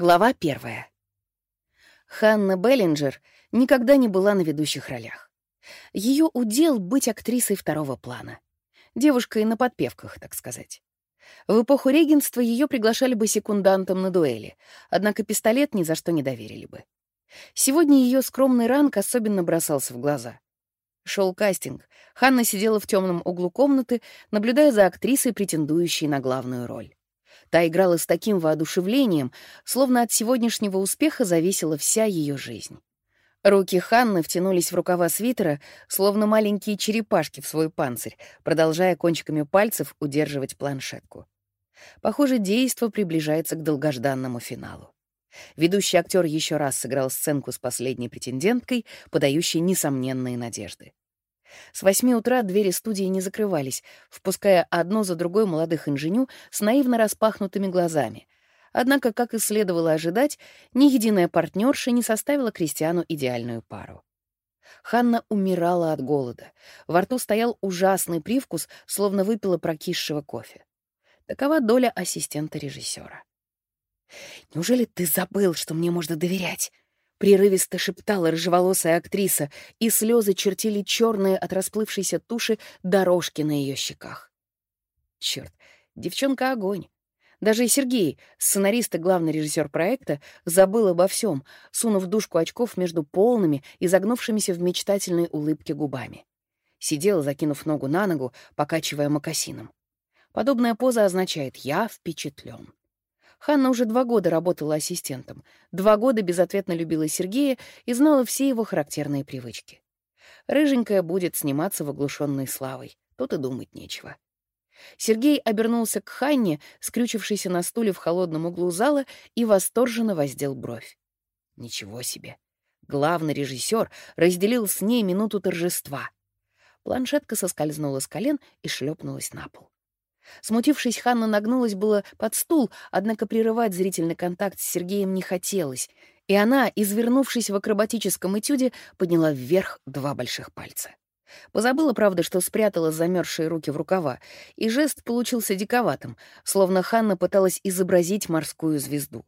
Глава первая. Ханна Беллинджер никогда не была на ведущих ролях. Ее удел — быть актрисой второго плана. Девушкой на подпевках, так сказать. В эпоху регенства ее приглашали бы секундантом на дуэли, однако пистолет ни за что не доверили бы. Сегодня ее скромный ранг особенно бросался в глаза. Шел кастинг. Ханна сидела в темном углу комнаты, наблюдая за актрисой, претендующей на главную роль. Та играла с таким воодушевлением, словно от сегодняшнего успеха зависела вся ее жизнь. Руки Ханны втянулись в рукава свитера, словно маленькие черепашки в свой панцирь, продолжая кончиками пальцев удерживать планшетку. Похоже, действо приближается к долгожданному финалу. Ведущий актер еще раз сыграл сценку с последней претенденткой, подающей несомненные надежды. С восьми утра двери студии не закрывались, впуская одно за другой молодых инженю с наивно распахнутыми глазами. Однако, как и следовало ожидать, ни единая партнерша не составила Кристиану идеальную пару. Ханна умирала от голода. Во рту стоял ужасный привкус, словно выпила прокисшего кофе. Такова доля ассистента режиссера. «Неужели ты забыл, что мне можно доверять?» Прерывисто шептала рыжеволосая актриса, и слезы чертили черные от расплывшейся туши дорожки на ее щеках. Черт, девчонка огонь. Даже Сергей, сценарист и главный режиссер проекта, забыл обо всем, сунув дужку очков между полными и загнувшимися в мечтательной улыбке губами. Сидел, закинув ногу на ногу, покачивая мокасином. Подобная поза означает «я впечатлен». Ханна уже два года работала ассистентом, два года безответно любила Сергея и знала все его характерные привычки. Рыженькая будет сниматься в оглушенной славой, тут и думать нечего. Сергей обернулся к Ханне, скрючившейся на стуле в холодном углу зала, и восторженно воздел бровь. Ничего себе! Главный режиссер разделил с ней минуту торжества. Планшетка соскользнула с колен и шлепнулась на пол. Смутившись, Ханна нагнулась было под стул, однако прерывать зрительный контакт с Сергеем не хотелось, и она, извернувшись в акробатическом этюде, подняла вверх два больших пальца. Позабыла, правда, что спрятала замерзшие руки в рукава, и жест получился диковатым, словно Ханна пыталась изобразить морскую звезду.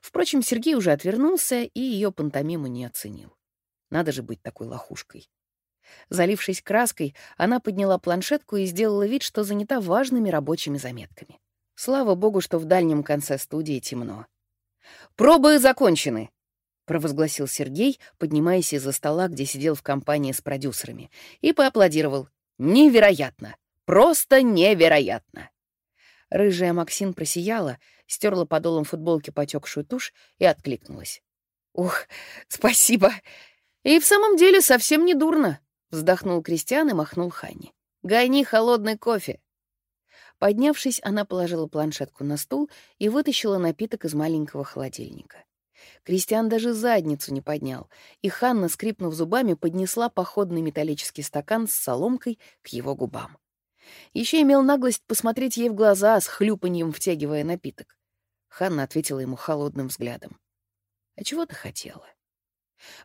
Впрочем, Сергей уже отвернулся и ее пантомиму не оценил. Надо же быть такой лохушкой. Залившись краской, она подняла планшетку и сделала вид, что занята важными рабочими заметками. Слава богу, что в дальнем конце студии темно. «Пробы закончены!» — провозгласил Сергей, поднимаясь из-за стола, где сидел в компании с продюсерами, и поаплодировал. «Невероятно! Просто невероятно!» Рыжая Максин просияла, стерла подолом футболки потекшую тушь и откликнулась. «Ух, спасибо! И в самом деле совсем не дурно!» Вздохнул Кристиан и махнул Ханни. «Гони холодный кофе!» Поднявшись, она положила планшетку на стул и вытащила напиток из маленького холодильника. Кристиан даже задницу не поднял, и Ханна, скрипнув зубами, поднесла походный металлический стакан с соломкой к его губам. Еще имел наглость посмотреть ей в глаза, с хлюпаньем втягивая напиток. Ханна ответила ему холодным взглядом. «А чего ты хотела?»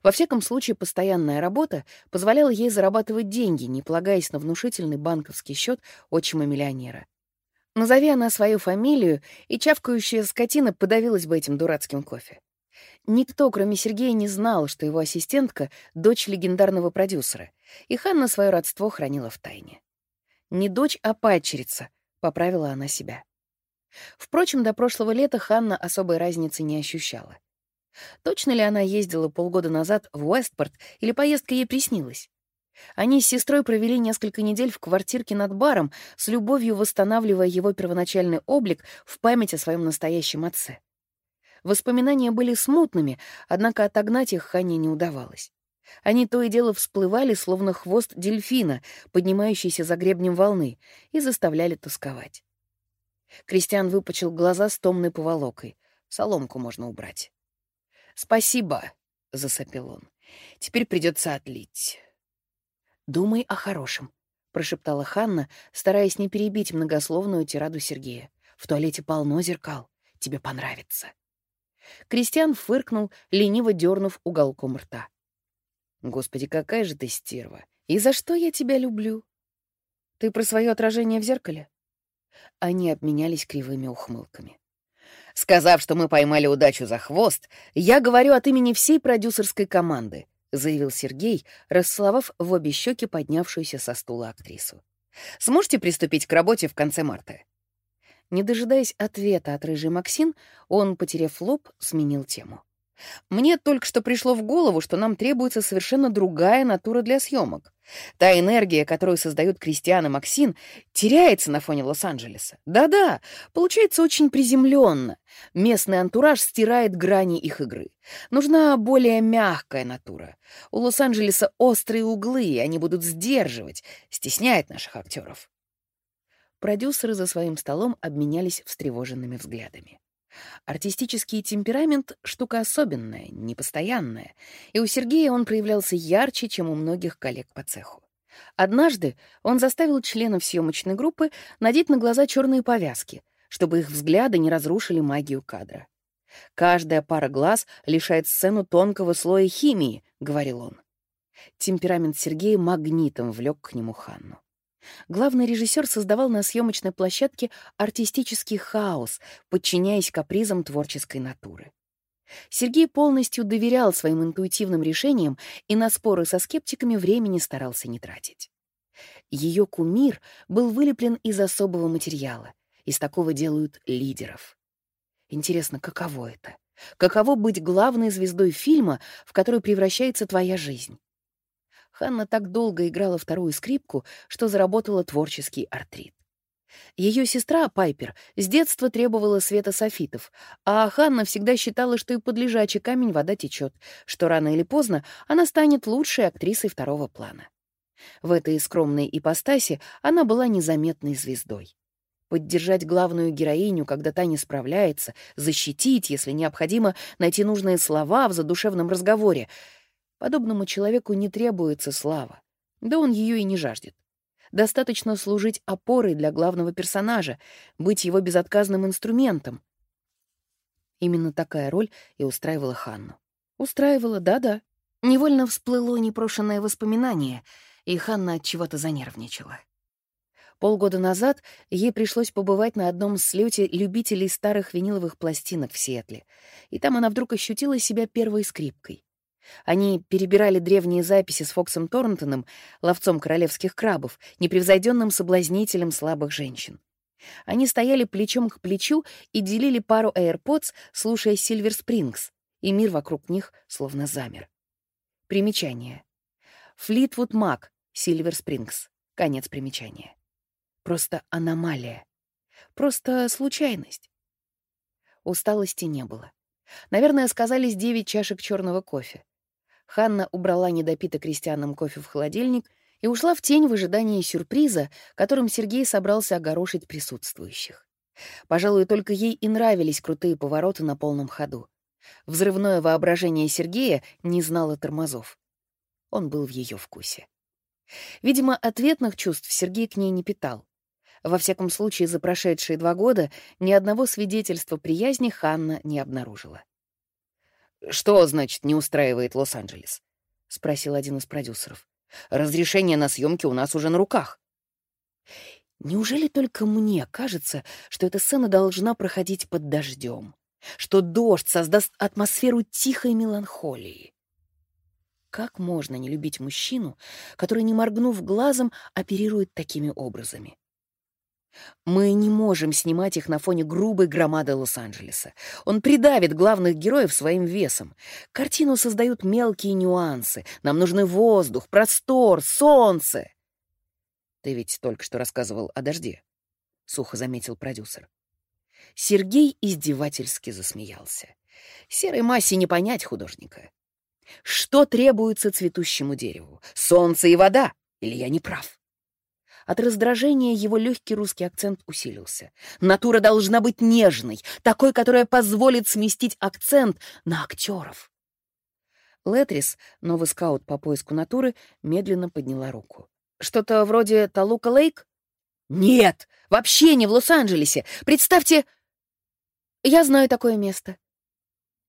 Во всяком случае, постоянная работа позволяла ей зарабатывать деньги, не полагаясь на внушительный банковский счет отчима-миллионера. Назови она свою фамилию, и чавкающая скотина подавилась бы этим дурацким кофе. Никто, кроме Сергея, не знал, что его ассистентка — дочь легендарного продюсера, и Ханна свое родство хранила в тайне. «Не дочь, а падчерица», — поправила она себя. Впрочем, до прошлого лета Ханна особой разницы не ощущала. Точно ли она ездила полгода назад в Уэстпорт или поездка ей приснилась? Они с сестрой провели несколько недель в квартирке над баром, с любовью восстанавливая его первоначальный облик в память о своем настоящем отце. Воспоминания были смутными, однако отогнать их Хане не удавалось. Они то и дело всплывали, словно хвост дельфина, поднимающийся за гребнем волны, и заставляли тосковать. Кристиан выпучил глаза с томной поволокой. Соломку можно убрать. «Спасибо», — засопел он. «Теперь придется отлить». «Думай о хорошем», — прошептала Ханна, стараясь не перебить многословную тираду Сергея. «В туалете полно зеркал. Тебе понравится». Кристиан фыркнул, лениво дернув уголком рта. «Господи, какая же ты стерва! И за что я тебя люблю?» «Ты про свое отражение в зеркале?» Они обменялись кривыми ухмылками. Сказав, что мы поймали удачу за хвост, я говорю от имени всей продюсерской команды, заявил Сергей, расцеловав в обе щеки поднявшуюся со стула актрису. Сможете приступить к работе в конце марта? Не дожидаясь ответа от рыжей Максин, он, потеряв лоб, сменил тему. Мне только что пришло в голову, что нам требуется совершенно другая натура для съемок. Та энергия, которую создают Кристиан и Максин, теряется на фоне Лос-Анджелеса. Да-да, получается очень приземленно. Местный антураж стирает грани их игры. Нужна более мягкая натура. У Лос-Анджелеса острые углы, и они будут сдерживать, стеснять наших актеров. Продюсеры за своим столом обменялись встревоженными взглядами. Артистический темперамент — штука особенная, непостоянная, и у Сергея он проявлялся ярче, чем у многих коллег по цеху. Однажды он заставил членов съемочной группы надеть на глаза черные повязки, чтобы их взгляды не разрушили магию кадра. «Каждая пара глаз лишает сцену тонкого слоя химии», — говорил он. Темперамент Сергея магнитом влек к нему Ханну. Главный режиссер создавал на съемочной площадке артистический хаос, подчиняясь капризам творческой натуры. Сергей полностью доверял своим интуитивным решениям и на споры со скептиками времени старался не тратить. Ее кумир был вылеплен из особого материала. Из такого делают лидеров. Интересно, каково это? Каково быть главной звездой фильма, в который превращается твоя жизнь? Ханна так долго играла вторую скрипку, что заработала творческий артрит. Ее сестра, Пайпер, с детства требовала света софитов, а Ханна всегда считала, что и под лежачий камень вода течет, что рано или поздно она станет лучшей актрисой второго плана. В этой скромной ипостаси она была незаметной звездой. Поддержать главную героиню, когда та не справляется, защитить, если необходимо, найти нужные слова в задушевном разговоре — Подобному человеку не требуется слава, да он ее и не жаждет. Достаточно служить опорой для главного персонажа, быть его безотказным инструментом. Именно такая роль и устраивала Ханну. Устраивала, да-да. Невольно всплыло непрошенное воспоминание, и Ханна от чего-то занервничала. Полгода назад ей пришлось побывать на одном слете любителей старых виниловых пластинок в Сиэтле, и там она вдруг ощутила себя первой скрипкой. Они перебирали древние записи с Фоксом Торнтоном, ловцом королевских крабов, непревзойденным соблазнителем слабых женщин. Они стояли плечом к плечу и делили пару AirPods, слушая Сильвер Спрингс, и мир вокруг них словно замер. Примечание. Флитвуд Мак, Сильвер Спрингс. Конец примечания. Просто аномалия. Просто случайность. Усталости не было. Наверное, сказались девять чашек черного кофе. Ханна убрала недопитый крестьянам кофе в холодильник и ушла в тень в ожидании сюрприза, которым Сергей собрался огорошить присутствующих. Пожалуй, только ей и нравились крутые повороты на полном ходу. Взрывное воображение Сергея не знало тормозов. Он был в ее вкусе. Видимо, ответных чувств Сергей к ней не питал. Во всяком случае, за прошедшие два года ни одного свидетельства приязни Ханна не обнаружила. «Что, значит, не устраивает Лос-Анджелес?» — спросил один из продюсеров. «Разрешение на съемки у нас уже на руках». Неужели только мне кажется, что эта сцена должна проходить под дождем? Что дождь создаст атмосферу тихой меланхолии? Как можно не любить мужчину, который, не моргнув глазом, оперирует такими образами? Мы не можем снимать их на фоне грубой громады Лос-Анджелеса. Он придавит главных героев своим весом. Картину создают мелкие нюансы. Нам нужны воздух, простор, солнце. Ты ведь только что рассказывал о дожде, — сухо заметил продюсер. Сергей издевательски засмеялся. Серой массе не понять художника. Что требуется цветущему дереву? Солнце и вода? Или я не прав? От раздражения его легкий русский акцент усилился. Натура должна быть нежной, такой, которая позволит сместить акцент на актеров. Летрис, новый скаут по поиску натуры, медленно подняла руку. «Что-то вроде Талука Лейк?» «Нет, вообще не в Лос-Анджелесе. Представьте...» «Я знаю такое место».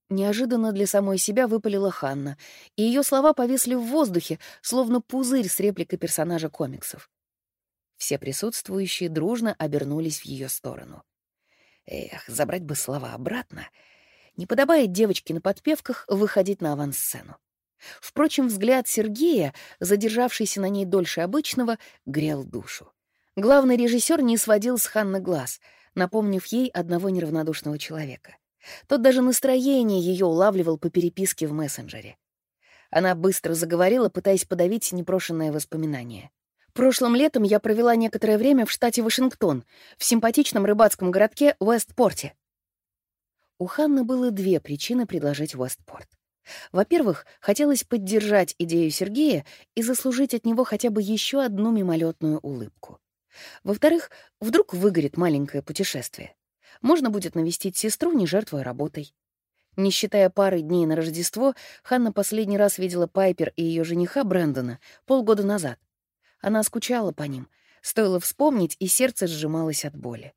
Неожиданно для самой себя выпалила Ханна, и ее слова повисли в воздухе, словно пузырь с репликой персонажа комиксов. Все присутствующие дружно обернулись в ее сторону. Эх, забрать бы слова обратно. Не подобает девочке на подпевках выходить на авансцену. Впрочем, взгляд Сергея, задержавшийся на ней дольше обычного, грел душу. Главный режиссер не сводил с Ханны глаз, напомнив ей одного неравнодушного человека. Тот даже настроение ее улавливал по переписке в мессенджере. Она быстро заговорила, пытаясь подавить непрошенное воспоминание. Прошлым летом я провела некоторое время в штате Вашингтон, в симпатичном рыбацком городке Уэстпорте. У Ханны было две причины предложить Уэстпорт. Во-первых, хотелось поддержать идею Сергея и заслужить от него хотя бы еще одну мимолетную улыбку. Во-вторых, вдруг выгорит маленькое путешествие. Можно будет навестить сестру, не жертвуя работой. Не считая пары дней на Рождество, Ханна последний раз видела Пайпер и ее жениха Брэндона полгода назад. Она скучала по ним. Стоило вспомнить, и сердце сжималось от боли.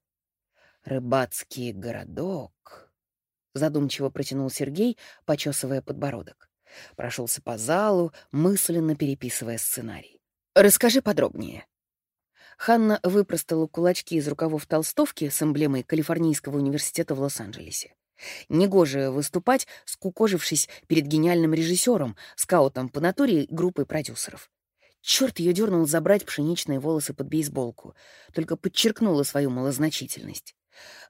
«Рыбацкий городок», — задумчиво протянул Сергей, почесывая подбородок. Прошелся по залу, мысленно переписывая сценарий. «Расскажи подробнее». Ханна выпростала кулачки из рукавов толстовки с эмблемой Калифорнийского университета в Лос-Анджелесе. Негоже выступать, скукожившись перед гениальным режиссером, скаутом по натуре и группой продюсеров. Черт ее дернул забрать пшеничные волосы под бейсболку, только подчеркнула свою малозначительность.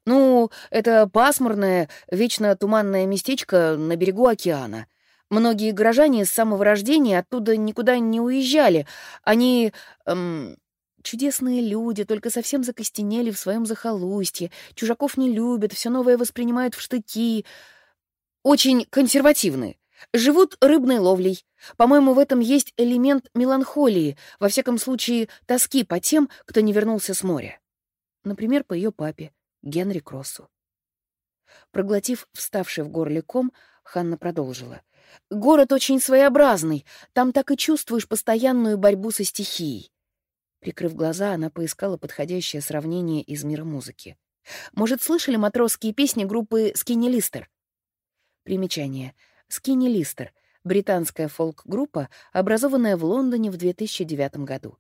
«Ну, это пасмурное, вечно туманное местечко на берегу океана. Многие горожане с самого рождения оттуда никуда не уезжали. Они... Эм, чудесные люди, только совсем закостенели в своем захолустье, чужаков не любят, все новое воспринимают в штыки. Очень консервативные. Живут рыбной ловлей. По-моему, в этом есть элемент меланхолии, во всяком случае, тоски по тем, кто не вернулся с моря. Например, по ее папе, Генри Кроссу. Проглотив вставший в горле ком, Ханна продолжила. «Город очень своеобразный. Там так и чувствуешь постоянную борьбу со стихией». Прикрыв глаза, она поискала подходящее сравнение из мира музыки. «Может, слышали матросские песни группы «Скинни Листер»?» Примечание — Скинни Листер, британская фолк-группа, образованная в Лондоне в 2009 году.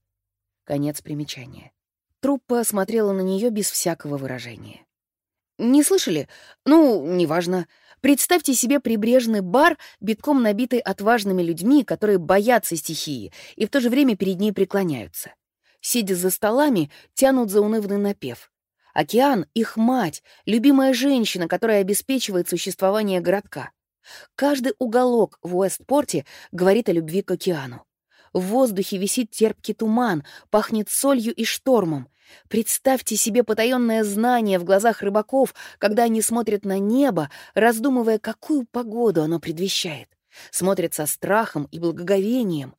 Конец примечания. Труппа смотрела на нее без всякого выражения. «Не слышали? Ну, неважно. Представьте себе прибрежный бар, битком набитый отважными людьми, которые боятся стихии и в то же время перед ней преклоняются. Сидя за столами, тянут за унывный напев. Океан — их мать, любимая женщина, которая обеспечивает существование городка. Каждый уголок в Уэстпорте говорит о любви к океану. В воздухе висит терпкий туман, пахнет солью и штормом. Представьте себе потаенное знание в глазах рыбаков, когда они смотрят на небо, раздумывая, какую погоду оно предвещает. Смотрят со страхом и благоговением.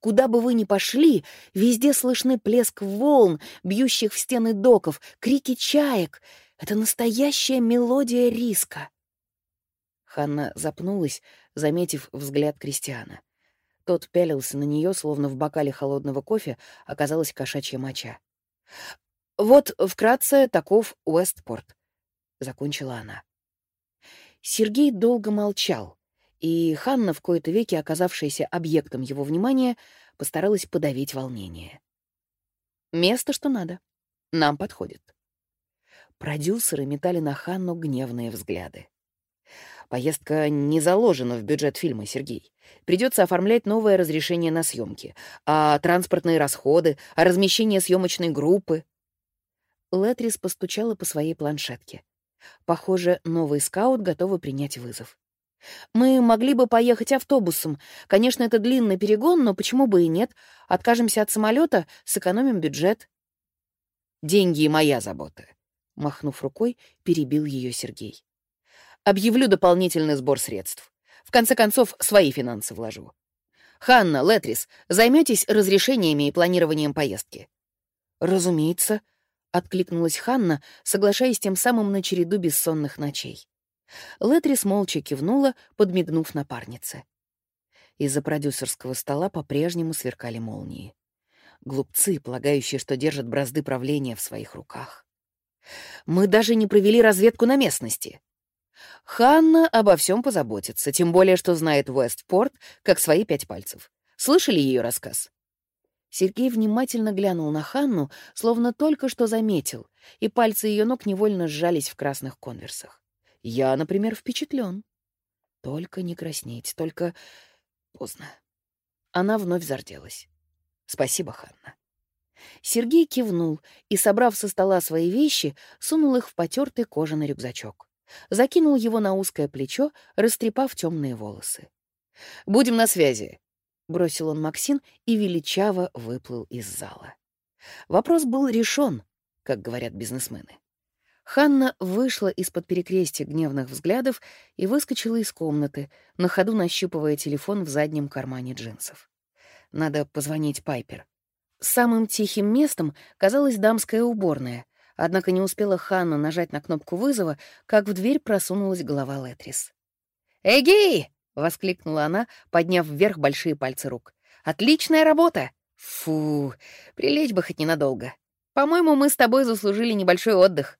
Куда бы вы ни пошли, везде слышны плеск волн, бьющих в стены доков, крики чаек. Это настоящая мелодия риска. Ханна запнулась, заметив взгляд Кристиана. Тот пялился на нее, словно в бокале холодного кофе оказалась кошачья моча. «Вот, вкратце, таков Уэстпорт», — закончила она. Сергей долго молчал, и Ханна, в кои-то веки оказавшаяся объектом его внимания, постаралась подавить волнение. «Место, что надо. Нам подходит». Продюсеры метали на Ханну гневные взгляды. Поездка не заложена в бюджет фильма, Сергей. Придется оформлять новое разрешение на съемки. А транспортные расходы, а размещение съемочной группы. Летрис постучала по своей планшетке. Похоже, новый скаут готовы принять вызов. «Мы могли бы поехать автобусом. Конечно, это длинный перегон, но почему бы и нет? Откажемся от самолета, сэкономим бюджет». «Деньги — моя забота», — махнув рукой, перебил ее Сергей. Объявлю дополнительный сбор средств. В конце концов, свои финансы вложу. Ханна, Летрис, займетесь разрешениями и планированием поездки? Разумеется, откликнулась Ханна, соглашаясь тем самым на череду бессонных ночей. Летрис молча кивнула, подмигнув напарнице. Из-за продюсерского стола по-прежнему сверкали молнии. Глупцы, полагающие, что держат бразды правления в своих руках. Мы даже не провели разведку на местности. Ханна обо всем позаботится, тем более, что знает Уэстпорт как свои пять пальцев. Слышали ее рассказ? Сергей внимательно глянул на Ханну, словно только что заметил, и пальцы ее ног невольно сжались в красных конверсах. Я, например, впечатлен. Только не краснеть, только поздно. Она вновь зарделась. Спасибо, Ханна. Сергей кивнул и, собрав со стола свои вещи, сунул их в потертый кожаный рюкзачок. Закинул его на узкое плечо, растрепав темные волосы. «Будем на связи», — бросил он Максин и величаво выплыл из зала. Вопрос был решен, как говорят бизнесмены. Ханна вышла из-под перекрестия гневных взглядов и выскочила из комнаты, на ходу нащупывая телефон в заднем кармане джинсов. Надо позвонить Пайпер. Самым тихим местом казалась дамская уборная, однако не успела Ханна нажать на кнопку вызова, как в дверь просунулась голова Летрис. «Эгей!» — воскликнула она, подняв вверх большие пальцы рук. «Отличная работа! Фу, прилечь бы хоть ненадолго. По-моему, мы с тобой заслужили небольшой отдых».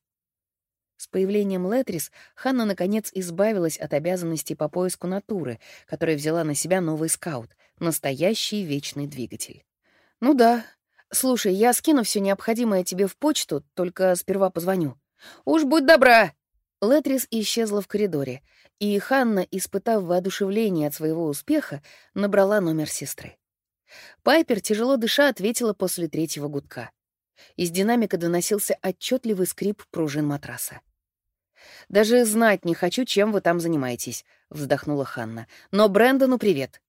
С появлением Летрис Ханна, наконец, избавилась от обязанностей по поиску натуры, которую взяла на себя новый скаут, настоящий вечный двигатель. «Ну да. Слушай, я скину все необходимое тебе в почту, только сперва позвоню». «Уж будь добра!» Летрис исчезла в коридоре, и Ханна, испытав воодушевление от своего успеха, набрала номер сестры. Пайпер, тяжело дыша, ответила после третьего гудка. Из динамика доносился отчетливый скрип пружин матраса. «Даже знать не хочу, чем вы там занимаетесь», — вздохнула Ханна. «Но Брэндону привет».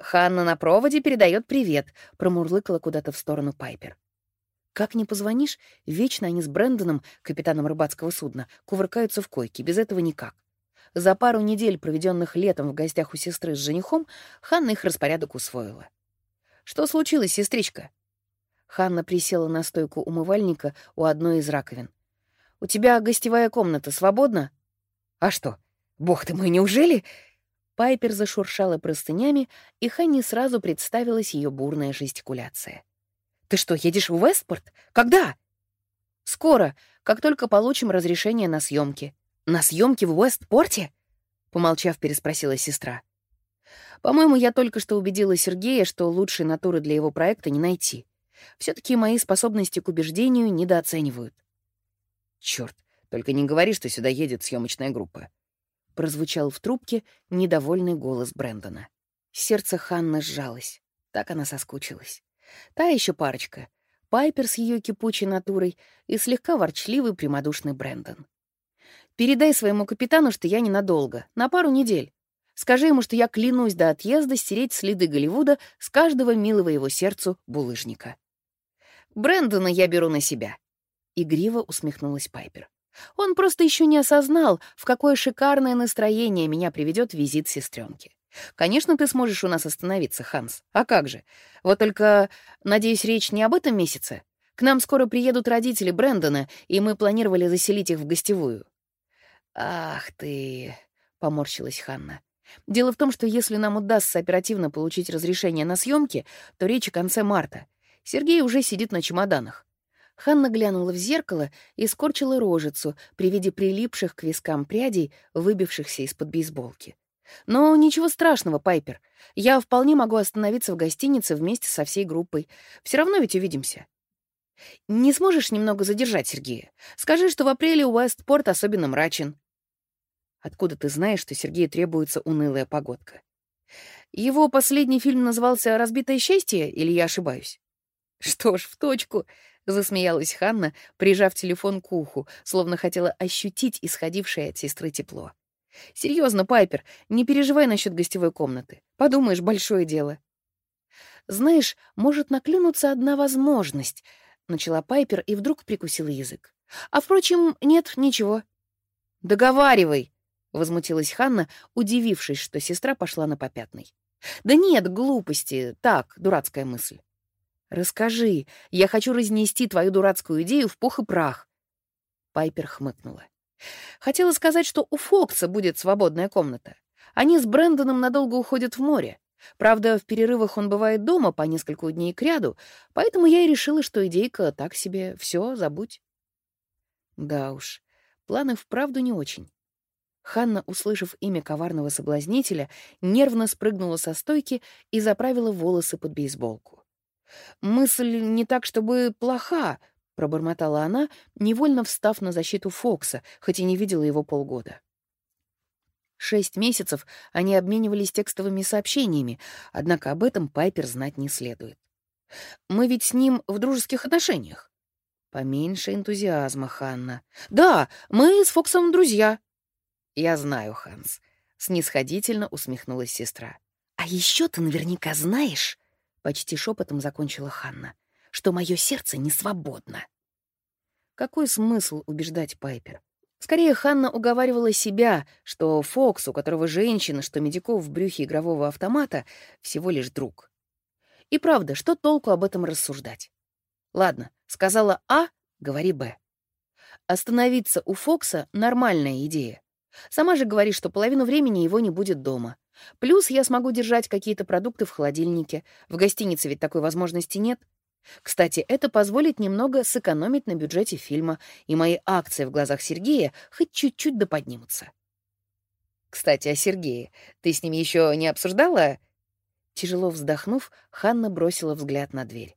«Ханна на проводе передает привет», — промурлыкала куда-то в сторону Пайпер. Как ни позвонишь, вечно они с Брэндоном, капитаном рыбацкого судна, кувыркаются в койке, без этого никак. За пару недель, проведенных летом в гостях у сестры с женихом, Ханна их распорядок усвоила. «Что случилось, сестричка?» Ханна присела на стойку умывальника у одной из раковин. У тебя гостевая комната свободна?» «А что? Бог ты мой, неужели?» Пайпер зашуршала простынями, и Ханни сразу представилась ее бурная жестикуляция. «Ты что, едешь в Вестпорт? Когда?» «Скоро, как только получим разрешение на съемки». «На съемки в Вестпорте?» Помолчав, переспросила сестра. «По-моему, я только что убедила Сергея, что лучшей натуры для его проекта не найти. все таки мои способности к убеждению недооценивают. Черт, только не говори, что сюда едет съемочная группа. Прозвучал в трубке недовольный голос Брэндона. Сердце Ханны сжалось. Так она соскучилась. Та еще парочка. Пайпер с ее кипучей натурой и слегка ворчливый прямодушный Брэндон. «Передай своему капитану, что я ненадолго, на пару недель. Скажи ему, что я клянусь до отъезда стереть следы Голливуда с каждого милого его сердцу булыжника. Брэндона я беру на себя. Игриво усмехнулась Пайпер. Он просто еще не осознал, в какое шикарное настроение меня приведет визит сестренки. Конечно, ты сможешь у нас остановиться, Ханс. А как же? Вот только, надеюсь, речь не об этом месяце. К нам скоро приедут родители Брэндона, и мы планировали заселить их в гостевую. Ах ты, поморщилась Ханна. Дело в том, что если нам удастся оперативно получить разрешение на съемки, то речь о конце марта. Сергей уже сидит на чемоданах. Ханна глянула в зеркало и скорчила рожицу при виде прилипших к вискам прядей, выбившихся из-под бейсболки. «Но ничего страшного, Пайпер. Я вполне могу остановиться в гостинице вместе со всей группой. Все равно ведь увидимся». «Не сможешь немного задержать Сергея? Скажи, что в апреле Уэстпорт особенно мрачен». «Откуда ты знаешь, что Сергею требуется унылая погодка?» «Его последний фильм назывался «Разбитое счастье» или я ошибаюсь?» «Что ж, в точку», — засмеялась Ханна, прижав телефон к уху, словно хотела ощутить исходившее от сестры тепло. Серьезно, Пайпер, не переживай насчет гостевой комнаты. Подумаешь, большое дело. Знаешь, может наклюнуться одна возможность, начала Пайпер и вдруг прикусила язык. А впрочем, нет, ничего. Договаривай, возмутилась Ханна, удивившись, что сестра пошла на попятный. Да нет, глупости, так, дурацкая мысль. «Расскажи, я хочу разнести твою дурацкую идею в пух и прах». Пайпер хмыкнула. Хотела сказать, что у Фокса будет свободная комната. Они с Брэндоном надолго уходят в море. Правда, в перерывах он бывает дома по несколько дней кряду, поэтому я и решила, что идейка так себе, все, забудь. Да уж, планы вправду не очень. Ханна, услышав имя коварного соблазнителя, нервно спрыгнула со стойки и заправила волосы под бейсболку. «Мысль не так, чтобы плоха», — пробормотала она, невольно встав на защиту Фокса, хоть и не видела его полгода. Шесть месяцев они обменивались текстовыми сообщениями, однако об этом Пайпер знать не следует. «Мы ведь с ним в дружеских отношениях». «Поменьше энтузиазма, Ханна». «Да, мы с Фоксом друзья». «Я знаю, Ханс», — снисходительно усмехнулась сестра. «А еще ты наверняка знаешь, — почти шепотом закончила Ханна, — что мое сердце не свободно. Какой смысл убеждать Пайпер? Скорее, Ханна уговаривала себя, что Фокс, у которого женщина, что медиков в брюхе игрового автомата, всего лишь друг. И правда, что толку об этом рассуждать? Ладно, сказала А, говори Б. Остановиться у Фокса — нормальная идея. Сама же говорит, что половину времени его не будет дома. Плюс я смогу держать какие-то продукты в холодильнике. В гостинице ведь такой возможности нет. Кстати, это позволит немного сэкономить на бюджете фильма, и мои акции в глазах Сергея хоть чуть-чуть да поднимутся. Кстати, о Сергее. Ты с ним еще не обсуждала? Тяжело вздохнув, Ханна бросила взгляд на дверь.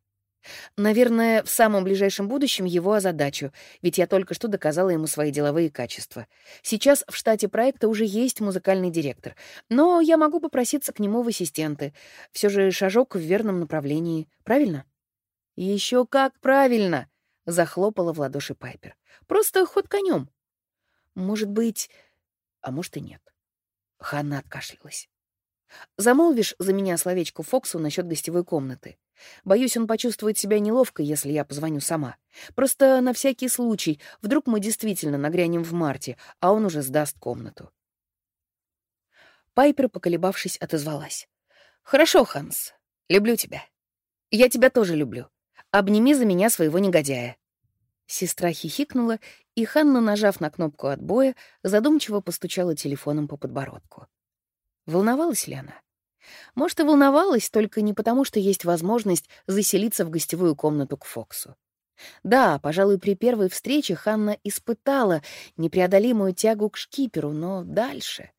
Наверное, в самом ближайшем будущем его озадачу, ведь я только что доказала ему свои деловые качества. Сейчас в штате проекта уже есть музыкальный директор, но я могу попроситься к нему в ассистенты. Все же шажок в верном направлении, правильно? Еще как правильно, захлопала в ладоши Пайпер. Просто ход конем. Может быть, а может и нет. Ханна откашлялась. Замолвишь за меня словечко Фоксу насчет гостевой комнаты. Боюсь, он почувствует себя неловко, если я позвоню сама. Просто на всякий случай, вдруг мы действительно нагрянем в марте, а он уже сдаст комнату. Пайпер, поколебавшись, отозвалась. «Хорошо, Ханс. Люблю тебя. Я тебя тоже люблю. Обними за меня своего негодяя». Сестра хихикнула, и Ханна, нажав на кнопку отбоя, задумчиво постучала телефоном по подбородку. Волновалась ли она? Может, и волновалась, только не потому, что есть возможность заселиться в гостевую комнату к Фоксу. Да, пожалуй, при первой встрече Ханна испытала непреодолимую тягу к шкиперу, но дальше...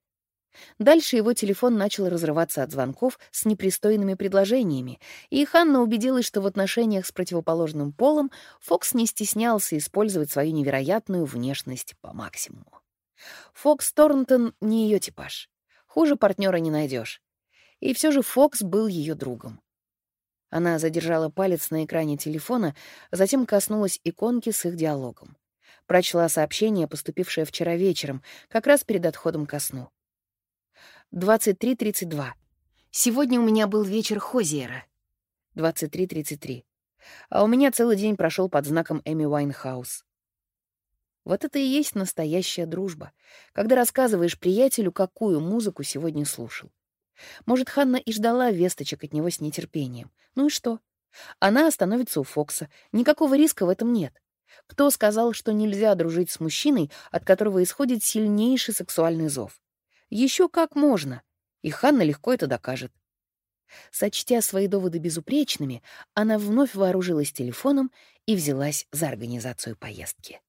Дальше его телефон начал разрываться от звонков с непристойными предложениями, и Ханна убедилась, что в отношениях с противоположным полом Фокс не стеснялся использовать свою невероятную внешность по максимуму. Фокс Торнтон не ее типаж. Хуже партнера не найдешь. И все же Фокс был ее другом. Она задержала палец на экране телефона, затем коснулась иконки с их диалогом. Прочла сообщение, поступившее вчера вечером, как раз перед отходом ко сну. 23.32. Сегодня у меня был вечер Хозиера. 23.33. А у меня целый день прошел под знаком Эми Уайнхаус. Вот это и есть настоящая дружба, когда рассказываешь приятелю, какую музыку сегодня слушал. Может, Ханна и ждала весточек от него с нетерпением. Ну и что? Она остановится у Фокса. Никакого риска в этом нет. Кто сказал, что нельзя дружить с мужчиной, от которого исходит сильнейший сексуальный зов? Еще как можно. И Ханна легко это докажет. Сочтя свои доводы безупречными, она вновь вооружилась телефоном и взялась за организацию поездки.